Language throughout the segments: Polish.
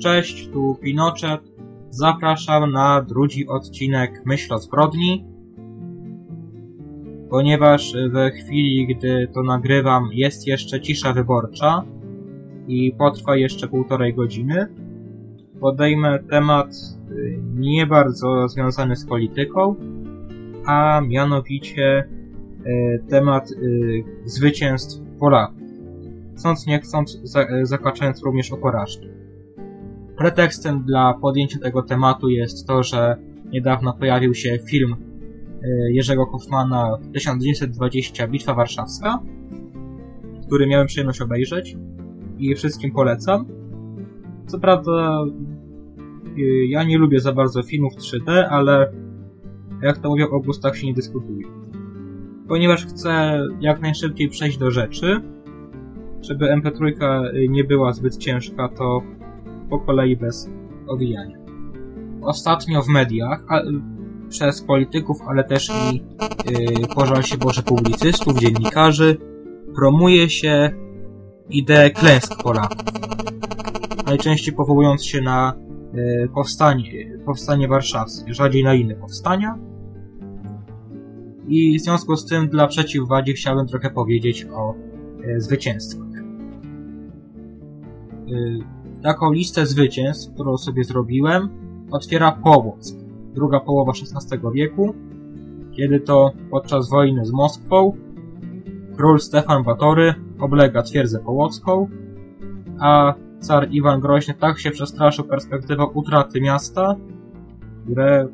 Cześć, tu Pinochet. Zapraszam na drugi odcinek Myśl o zbrodni. Ponieważ we chwili, gdy to nagrywam, jest jeszcze cisza wyborcza i potrwa jeszcze półtorej godziny, podejmę temat y, nie bardzo związany z polityką, a mianowicie y, temat y, zwycięstw Polaków. Chcąc nie chcąc, zakaczając również o porażki. Pretekstem dla podjęcia tego tematu jest to, że niedawno pojawił się film Jerzego Hoffmana 1920 Bitwa Warszawska, który miałem przyjemność obejrzeć i wszystkim polecam. Co prawda, y, ja nie lubię za bardzo filmów 3D, ale jak to mówią, o gustach się nie dyskutuje. Ponieważ chcę jak najszybciej przejść do rzeczy, żeby MP3 nie była zbyt ciężka, to po kolei bez owijania. Ostatnio w mediach, a, przez polityków, ale też i yy, pożal się Boże publicystów, dziennikarzy, promuje się ideę klęsk Polaków najczęściej powołując się na e, powstanie, powstanie warszawskie, rzadziej na inne powstania. I w związku z tym dla przeciwwadzi chciałbym trochę powiedzieć o e, zwycięstwach. E, taką listę zwycięstw, którą sobie zrobiłem, otwiera Połock, druga połowa XVI wieku, kiedy to podczas wojny z Moskwą król Stefan Batory oblega twierdzę połocką, a car Iwan Groźny tak się przestraszył perspektywą utraty miasta, które,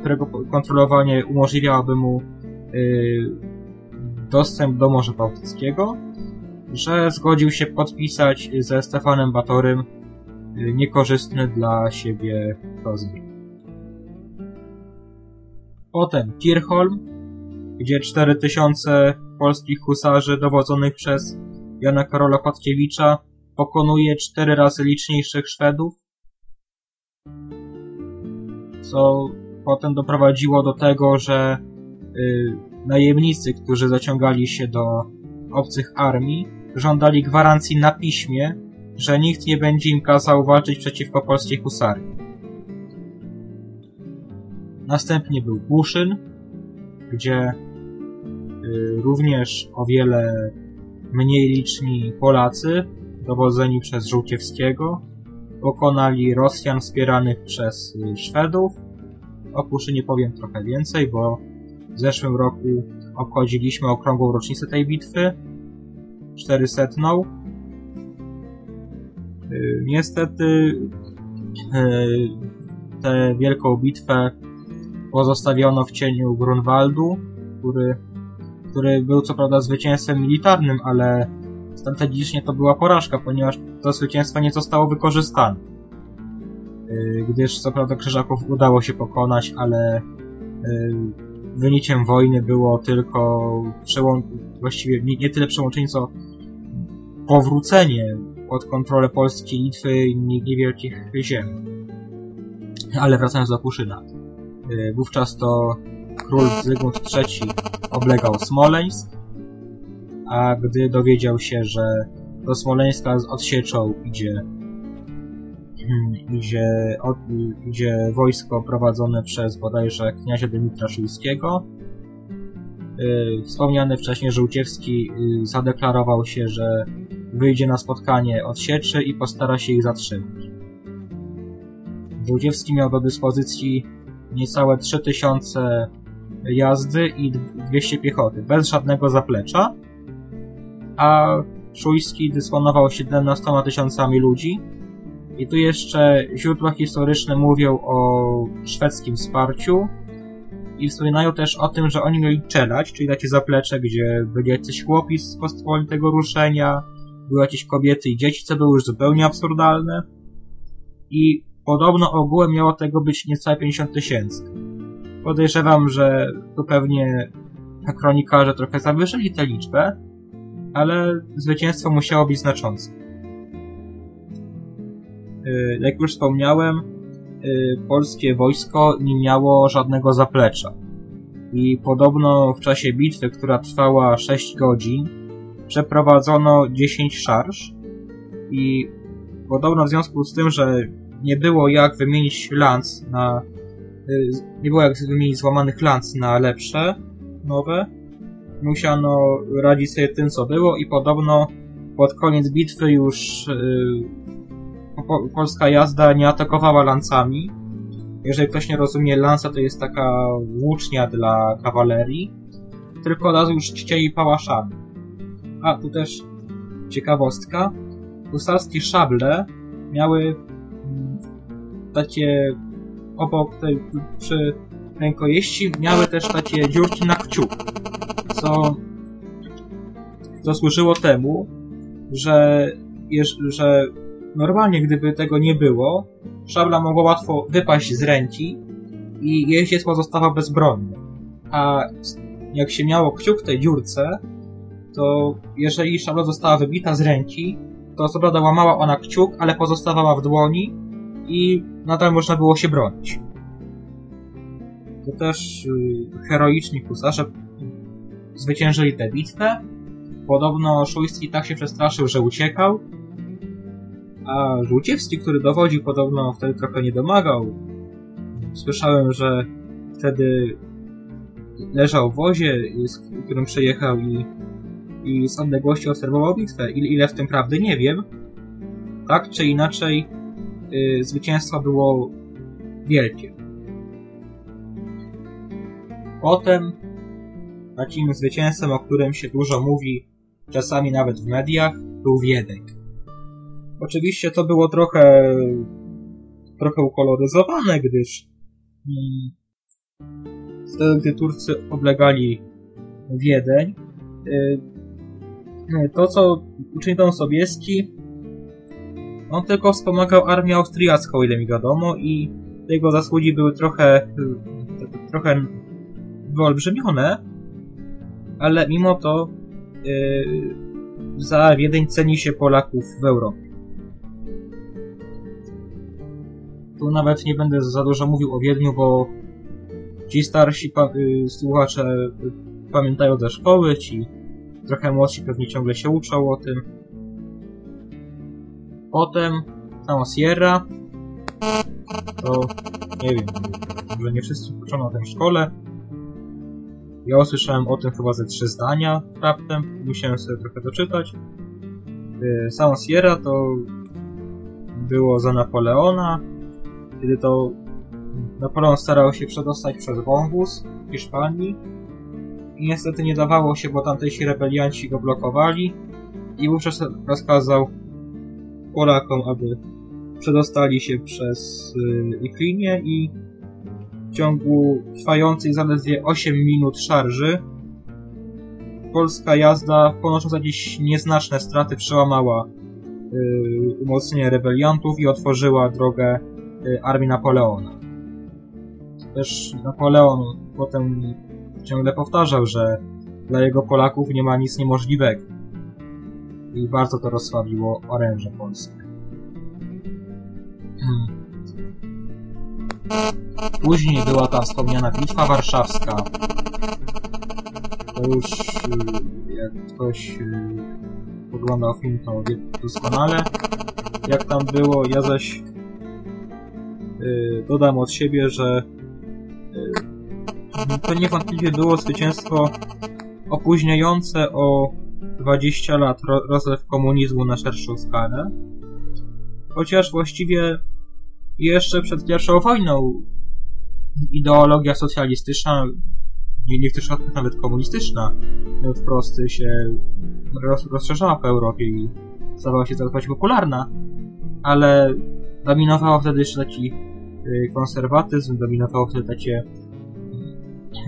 którego kontrolowanie umożliwiałoby mu yy, dostęp do Morza Bałtyckiego, że zgodził się podpisać ze Stefanem Batorym yy, niekorzystny dla siebie rozbieg. Potem Kirchholm, gdzie 4000 polskich husarzy dowodzonych przez Jana Karola Chodkiewicza pokonuje cztery razy liczniejszych Szwedów, co potem doprowadziło do tego, że y, najemnicy, którzy zaciągali się do obcych armii, żądali gwarancji na piśmie, że nikt nie będzie im kazał walczyć przeciwko polskiej husarii. Następnie był Buszyn, gdzie y, również o wiele mniej liczni Polacy dowodzeni przez Żółkiewskiego, pokonali Rosjan wspieranych przez y, Szwedów. O Puszy nie powiem trochę więcej, bo w zeszłym roku obchodziliśmy okrągłą rocznicę tej bitwy, 400. Y, niestety y, tę wielką bitwę pozostawiono w cieniu Grunwaldu, który, który był co prawda zwycięstwem militarnym, ale strategicznie to była porażka, ponieważ to zwycięstwo nie zostało wykorzystane. Y, gdyż co prawda Krzyżaków udało się pokonać, ale wynikiem wojny było tylko przełą- właściwie nie, nie tyle przełączenie, co powrócenie pod kontrolę Polski, Litwy i niewielkich ziem. Ale wracając do Puszyna. Y, wówczas to król Zygmunt III oblegał Smoleńsk, a gdy dowiedział się, że do Smoleńska z odsieczą idzie idzie, od, wojsko prowadzone przez bodajże kniazia Dymitra Szujskiego. Yy, wspomniany wcześniej Żółciewski yy, zadeklarował się, że wyjdzie na spotkanie odsieczy i postara się ich zatrzymać. Żółciewski miał do dyspozycji niecałe 3000 jazdy i 200 piechoty, bez żadnego zaplecza, a Szujski dysponował 17 tysiącami ludzi. I tu jeszcze źródła historyczne mówią o szwedzkim wsparciu i wspominają też o tym, że oni mieli czelać, czyli takie zaplecze, gdzie byli jacyś chłopi z pospolitego ruszenia, były jakieś kobiety i dzieci, co było już zupełnie absurdalne. I podobno ogółem miało tego być niecałe 50 tysięcy. Podejrzewam, że tu pewnie kronikarze trochę zawyżyli tę liczbę, ale zwycięstwo musiało być znaczące. Y, jak już wspomniałem, y, polskie wojsko nie miało żadnego zaplecza. I podobno w czasie bitwy, która trwała 6 godzin, przeprowadzono 10 szarż i podobno w związku z tym, że nie było jak wymienić lans na... y, nie było jak wymienić złamanych lans na lepsze, nowe, musiano radzić sobie tym, co było i podobno pod koniec bitwy już po, polska jazda nie atakowała lancami. Jeżeli ktoś nie rozumie, lansa to jest taka włócznia dla kawalerii, tylko od razu już czcieli pałaszami. A, tu też ciekawostka. Husarskie szable miały mm, takie obok tej przy rękojeści miały też takie dziurki na kciuk, co, co służyło temu, że, że normalnie gdyby tego nie było, szabla mogła łatwo wypaść z ręki i jeździec pozostawał bezbronny. A jak się miało kciuk w tej dziurce, to jeżeli szabla została wybita z ręki, to osoba łamała ona kciuk, ale pozostawała w dłoni i nadal można było się bronić. To też yy, heroiczni husarze zwyciężyli tę bitwę. Podobno Szujski tak się przestraszył, że uciekał. A Żółciewski, który dowodził, podobno wtedy trochę nie domagał. Słyszałem, że wtedy leżał w wozie, z którym przejechał i, i z odległości obserwował bitwę. Ile, ile w tym prawdy, nie wiem. Tak czy inaczej, yy, zwycięstwo było wielkie. Potem takim zwycięstwem, o którym się dużo mówi, czasami nawet w mediach, był Wiedek. Oczywiście to było trochę trochę ukoloryzowane, gdyż hmm, wtedy, gdy Turcy oblegali Wiedeń, yy, to, co uczynił Dom Sobieski, on tylko wspomagał armię austriacką, ile mi wiadomo, i jego zasługi były trochę, trochę wyolbrzymione, ale mimo to yy, za Wiedeń ceni się Polaków w Europie. Tu nawet nie będę za dużo mówił o Wiedniu, bo ci starsi pa yy, słuchacze pamiętają ze szkoły, ci trochę młodsi pewnie ciągle się uczą o tym. Potem sama Sierra, to nie wiem, może nie wszyscy uczono o tym w szkole, ja usłyszałem o tym chyba ze trzy zdania raptem, musiałem sobie trochę doczytać. Y, Sama Sierra to było za Napoleona, kiedy to Napoleon starał się przedostać przez wąwóz Hiszpanii. I niestety nie dawało się, bo tamtejsi rebelianci go blokowali. I wówczas rozkazał Polakom, aby przedostali się przez y, ich i w ciągu trwającej zaledwie 8 minut szarży polska jazda, ponosząc jakieś nieznaczne straty, przełamała yy, umocnienie rebeliantów i otworzyła drogę armii Napoleona. Też Napoleon potem ciągle powtarzał, że dla jego Polaków nie ma nic niemożliwego. I bardzo to rozsławiło oręże polskie. Później była ta wspomniana Bitwa Warszawska. To już y, jak ktoś y, oglądał film, to wie doskonale jak tam było. Ja zaś y, dodam od siebie, że to niewątpliwie było zwycięstwo opóźniające o 20 lat rozlew komunizmu na szerszą skalę. Chociaż właściwie jeszcze przed pierwszą wojną ideologia socjalistyczna, w niektórych nawet komunistyczna, wprost się roz, rozszerzała po Europie i stawała się coraz bardziej popularna, ale dominowała wtedy jeszcze taki y, konserwatyzm, dominowało wtedy takie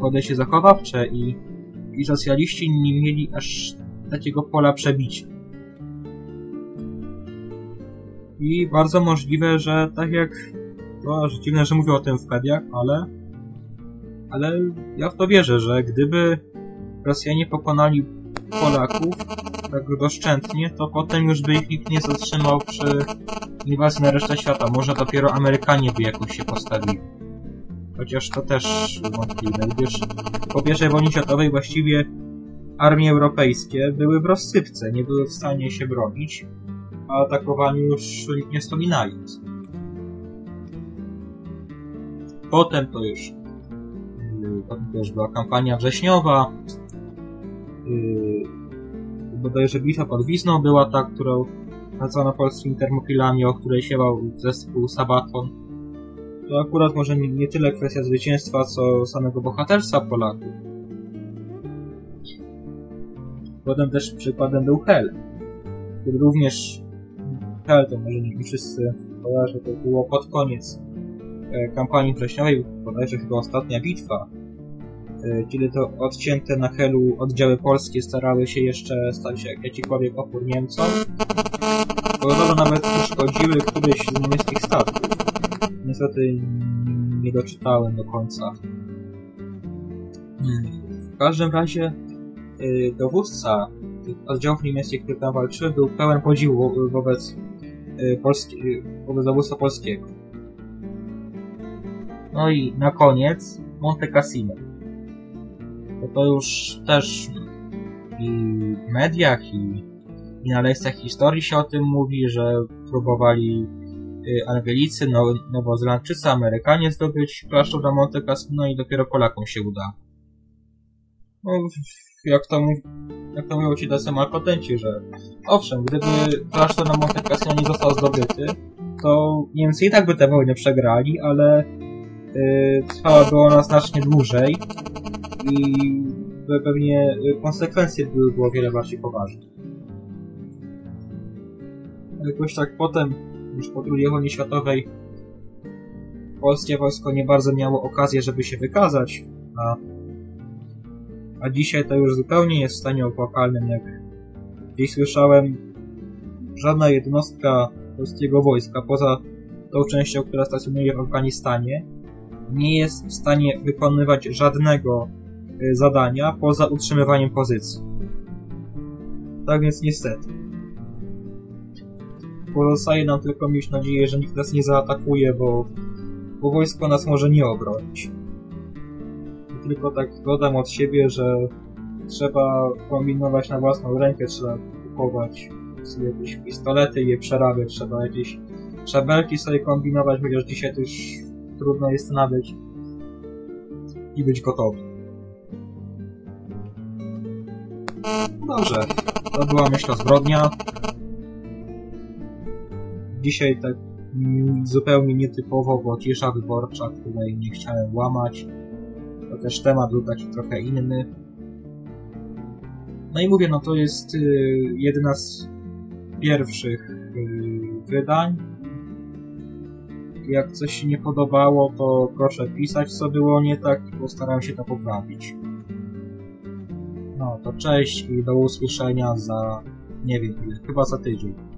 podejście zachowawcze i, i socjaliści nie mieli aż takiego pola przebicia. I bardzo możliwe, że tak jak to aż dziwne, że mówię o tym w mediach, ale ale ja w to wierzę, że gdyby Rosjanie pokonali Polaków tak doszczętnie, to potem już by ich nikt nie zatrzymał przy inwazji na resztę świata. Może dopiero Amerykanie by jakoś się postawili. Chociaż to też wątpliwe, gdyż po I wojnie światowej właściwie armie europejskie były w rozsypce, nie były w stanie się bronić o atakowaniu już nie wspominając. Potem to już yy, potem to już była kampania wrześniowa. Yy, bodajże bitwa pod Wizną była ta, którą nazwano polskimi termopilami, o której siewał zespół Sabaton. To akurat może nie, tyle kwestia zwycięstwa, co samego bohaterstwa Polaków. Potem też przykładem był Hel, który również Hel, to może nie wszyscy kojarzą, to było pod koniec e, kampanii wrześniowej, bodajże chyba ostatnia bitwa, kiedy to odcięte na Helu oddziały polskie starały się jeszcze stać jak jakikolwiek opór Niemcom. Podobno nawet uszkodziły któryś z niemieckich statków. Niestety nie doczytałem do końca. W każdym razie y, dowódca tych oddziałów niemieckich, które tam walczyły, był pełen podziwu wobec, y, polski, y, wobec dowództwa polskiego. No i na koniec Monte Cassino. To, to już też i w mediach, i, i na lekcjach historii się o tym mówi, że próbowali Angelicy, no, Nowozelandczycy, Amerykanie zdobyć klasztor na Monte Cassino i dopiero Polakom się uda. No, jak to, jak to mówią ci tacy malkontenci, że owszem, gdyby klasztor na Monte Cassino nie został zdobyty, to Niemcy i tak by tę wojnę przegrali, ale yy, trwałaby ona znacznie dłużej i pewnie konsekwencje byłyby o wiele bardziej poważne. Jakoś tak potem, już po II wojnie światowej, polskie wojsko nie bardzo miało okazję, żeby się wykazać, a a dzisiaj to już zupełnie jest w stanie opłakalnym, jak gdzieś słyszałem, żadna jednostka polskiego wojska, poza tą częścią, która stacjonuje w Afganistanie, nie jest w stanie wykonywać żadnego y, zadania poza utrzymywaniem pozycji. Tak więc niestety. Pozostaje nam tylko mieć nadzieję, że nikt nas nie zaatakuje, bo, bo wojsko nas może nie obronić tylko tak dodam od siebie, że trzeba kombinować na własną rękę, trzeba kupować sobie jakieś pistolety i je przerabiać, trzeba jakieś szabelki sobie kombinować, chociaż dzisiaj już trudno jest nabyć i być gotowy. Dobrze, to była myśl zbrodnia. Dzisiaj tak zupełnie nietypowo, bo cisza wyborcza, której nie chciałem łamać. To też temat był taki trochę inny. No i mówię, no to jest y, jedna z pierwszych y, wydań. Jak coś się nie podobało, to proszę pisać, co było nie tak i postaram się to poprawić. No to cześć i do usłyszenia za, nie wiem, chyba za tydzień.